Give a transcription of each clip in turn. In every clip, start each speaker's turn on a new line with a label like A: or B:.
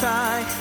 A: try.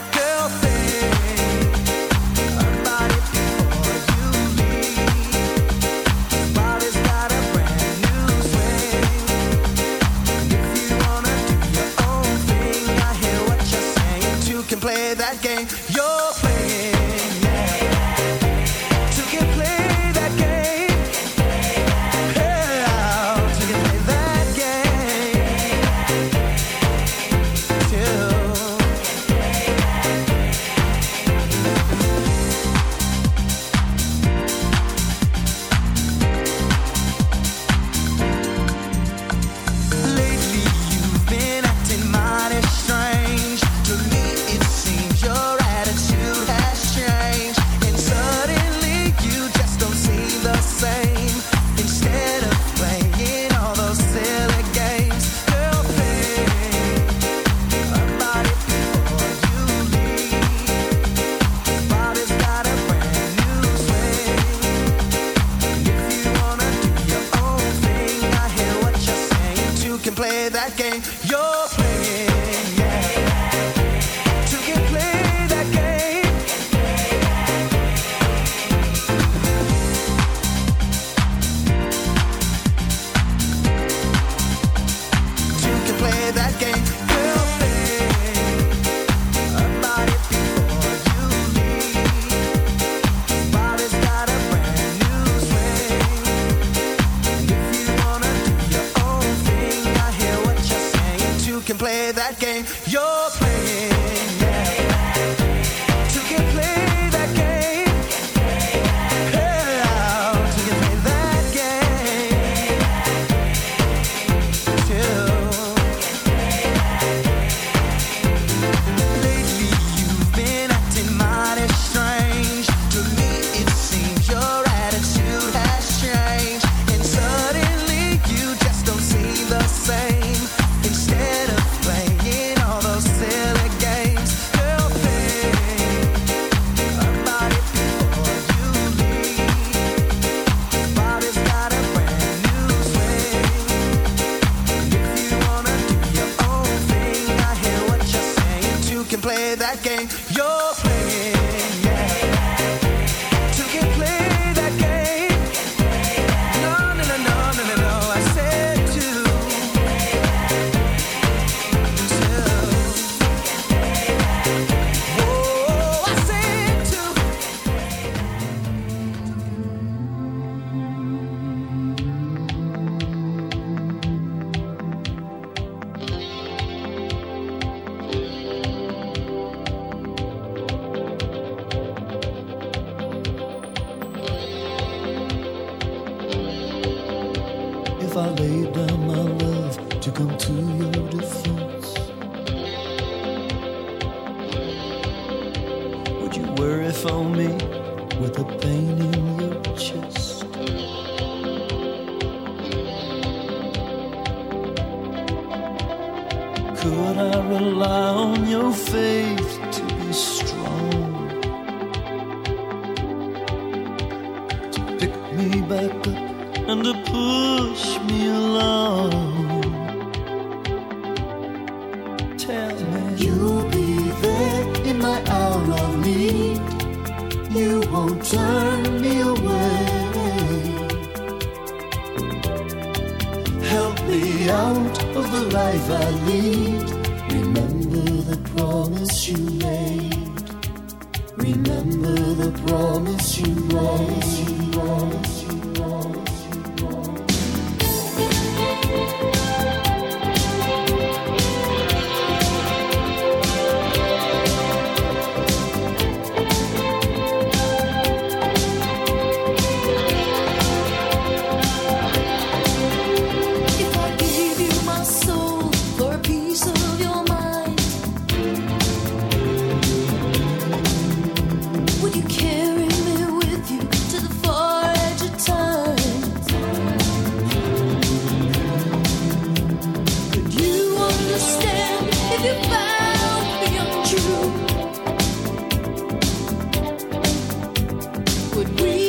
B: would
C: we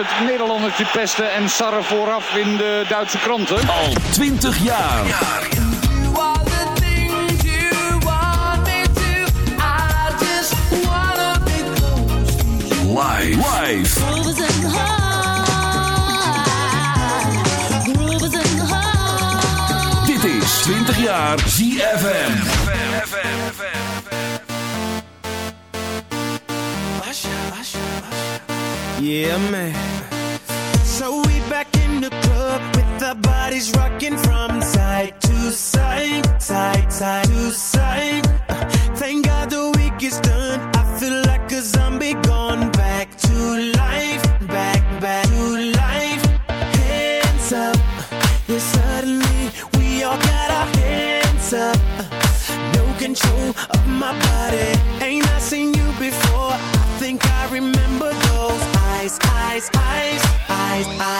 D: het pesten en sarren vooraf in de Duitse kranten.
E: Al 20 jaar. Dit is 20 jaar ZFM.
F: Yeah, man. So we back in the club with our bodies rocking from side to side, side, side to side. Eyes,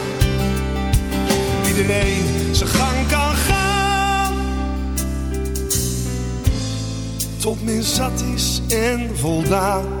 G: iedereen zijn gang kan gaan. Tot men zat is en voldaan.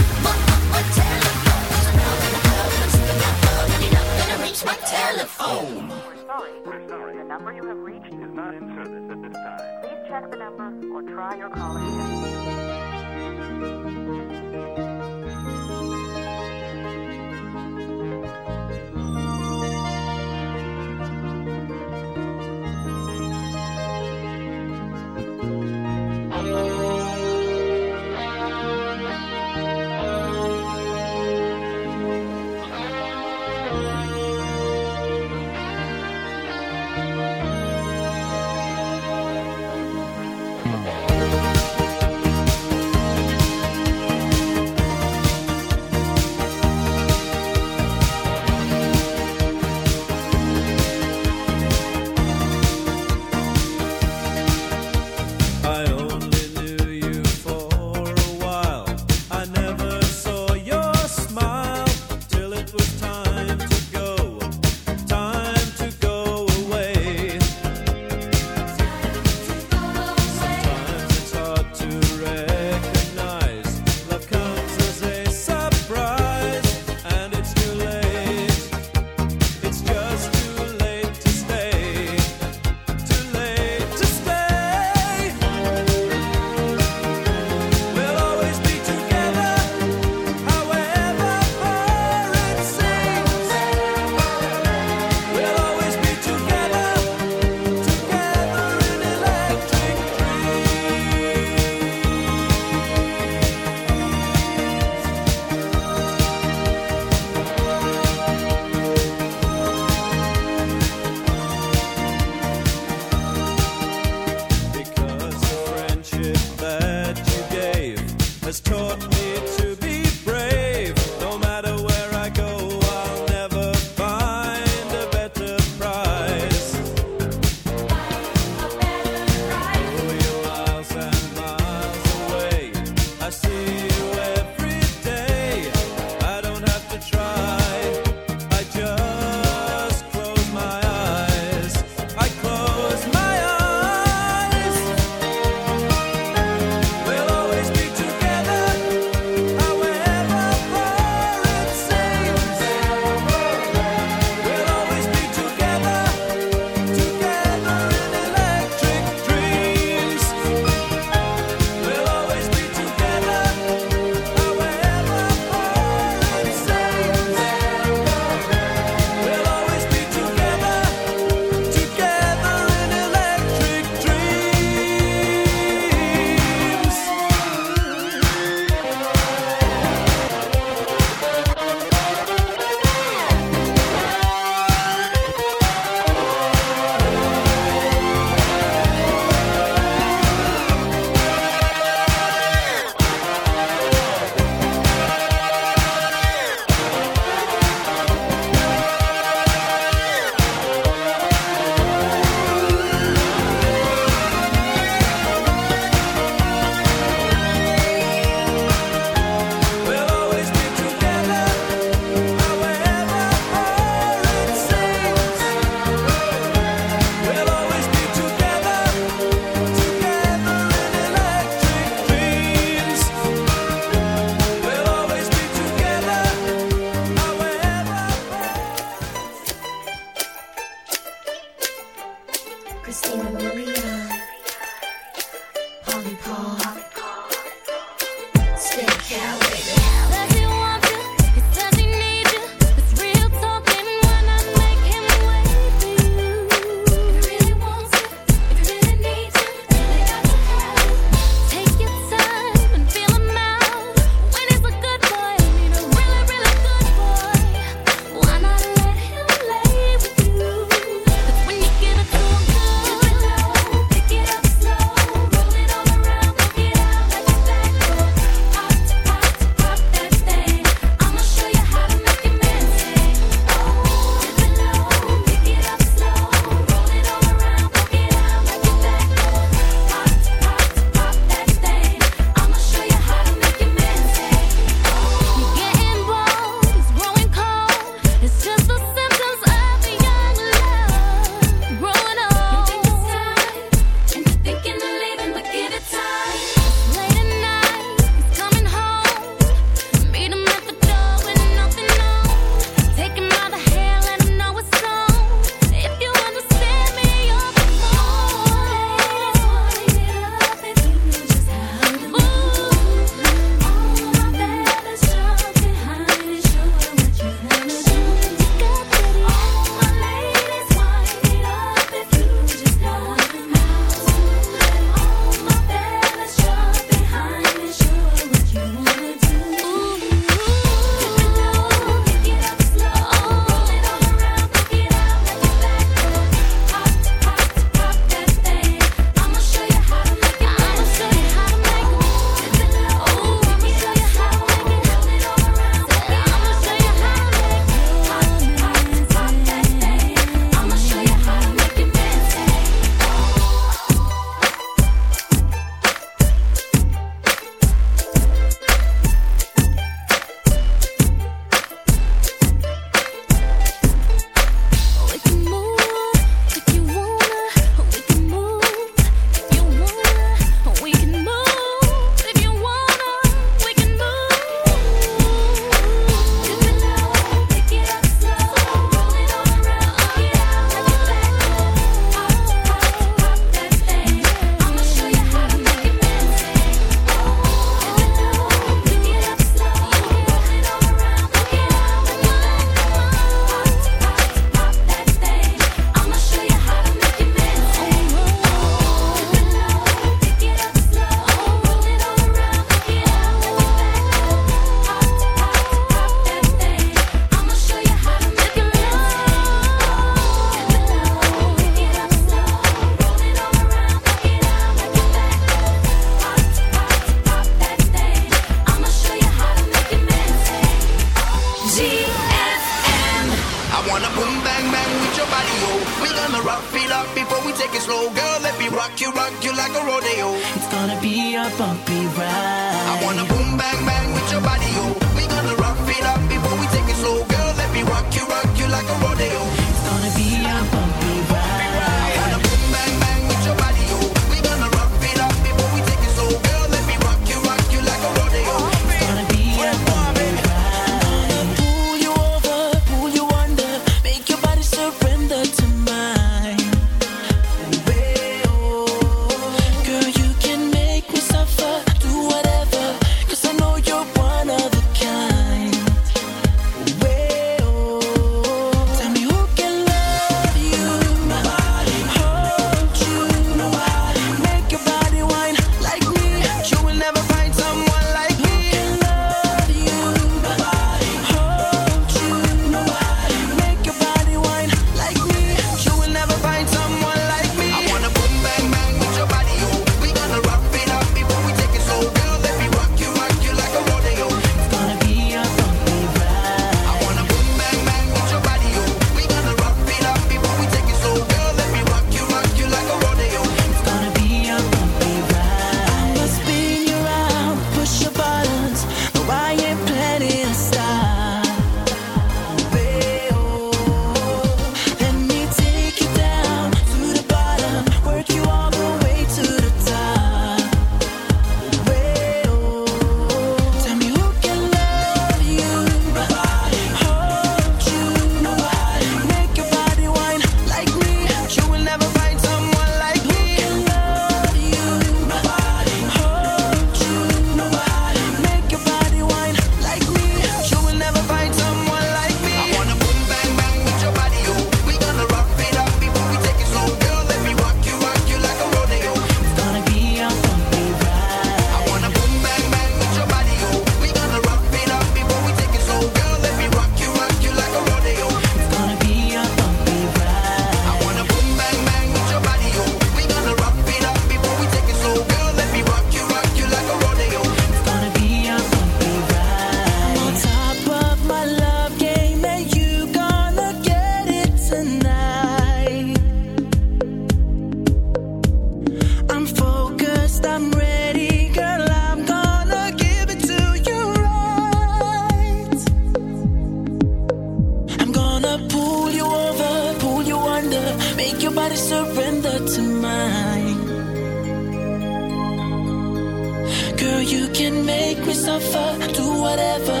A: Suffer, do whatever,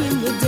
A: in the
E: day.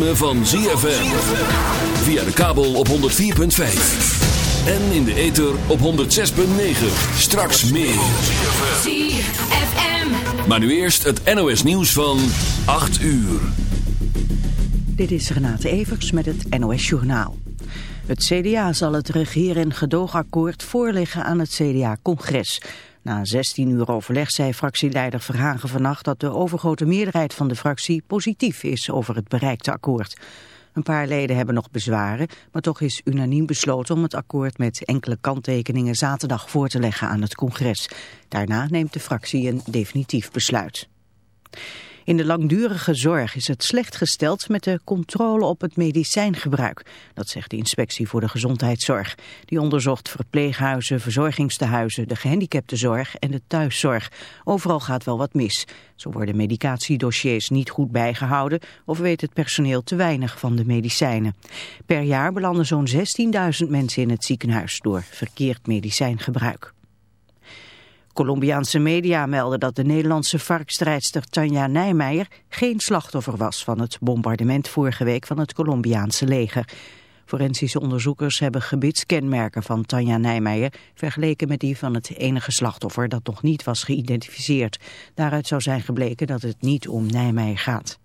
E: ritme van ZFM. Via de kabel op 104.5. En in de ether op 106.9. Straks meer.
H: ZFM.
E: Maar nu eerst het NOS nieuws van 8 uur.
I: Dit is Renate Evers met het NOS Journaal. Het CDA zal het regeer- en gedoogakkoord voorleggen aan het CDA-congres. Na 16 uur overleg zei fractieleider Verhagen vannacht dat de overgrote meerderheid van de fractie positief is over het bereikte akkoord. Een paar leden hebben nog bezwaren, maar toch is unaniem besloten om het akkoord met enkele kanttekeningen zaterdag voor te leggen aan het congres. Daarna neemt de fractie een definitief besluit. In de langdurige zorg is het slecht gesteld met de controle op het medicijngebruik. Dat zegt de Inspectie voor de Gezondheidszorg. Die onderzocht verpleeghuizen, verzorgingstehuizen, de gehandicaptenzorg en de thuiszorg. Overal gaat wel wat mis. Zo worden medicatiedossiers niet goed bijgehouden of weet het personeel te weinig van de medicijnen. Per jaar belanden zo'n 16.000 mensen in het ziekenhuis door verkeerd medicijngebruik. Colombiaanse media melden dat de Nederlandse varkstrijdster Tanja Nijmeijer geen slachtoffer was van het bombardement vorige week van het Colombiaanse leger. Forensische onderzoekers hebben gebitskenmerken van Tanja Nijmeijer vergeleken met die van het enige slachtoffer dat nog niet was geïdentificeerd. Daaruit zou zijn gebleken dat het niet om Nijmeijer gaat.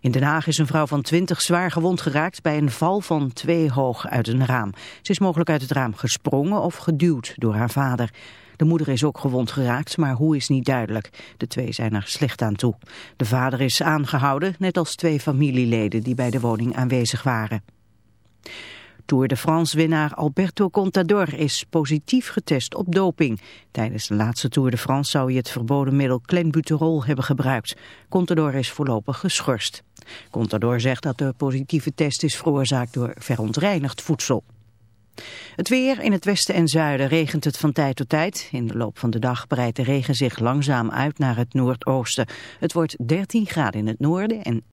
I: In Den Haag is een vrouw van 20 zwaar gewond geraakt bij een val van twee hoog uit een raam. Ze is mogelijk uit het raam gesprongen of geduwd door haar vader. De moeder is ook gewond geraakt, maar hoe is niet duidelijk. De twee zijn er slecht aan toe. De vader is aangehouden, net als twee familieleden die bij de woning aanwezig waren. Tour de France-winnaar Alberto Contador is positief getest op doping. Tijdens de laatste Tour de France zou hij het verboden middel clenbuterol hebben gebruikt. Contador is voorlopig geschorst. Contador zegt dat de positieve test is veroorzaakt door verontreinigd voedsel. Het weer in het westen en zuiden regent het van tijd tot tijd. In de loop van de dag breidt de regen zich langzaam uit naar het noordoosten. Het wordt 13 graden in het noorden en